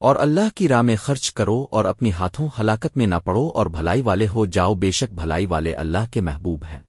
اور اللہ کی راہ میں خرچ کرو اور اپنی ہاتھوں ہلاکت میں نہ پڑو اور بھلائی والے ہو، جاؤ، بے شک بھلائی والے اللہ کے محبوب ہیں۔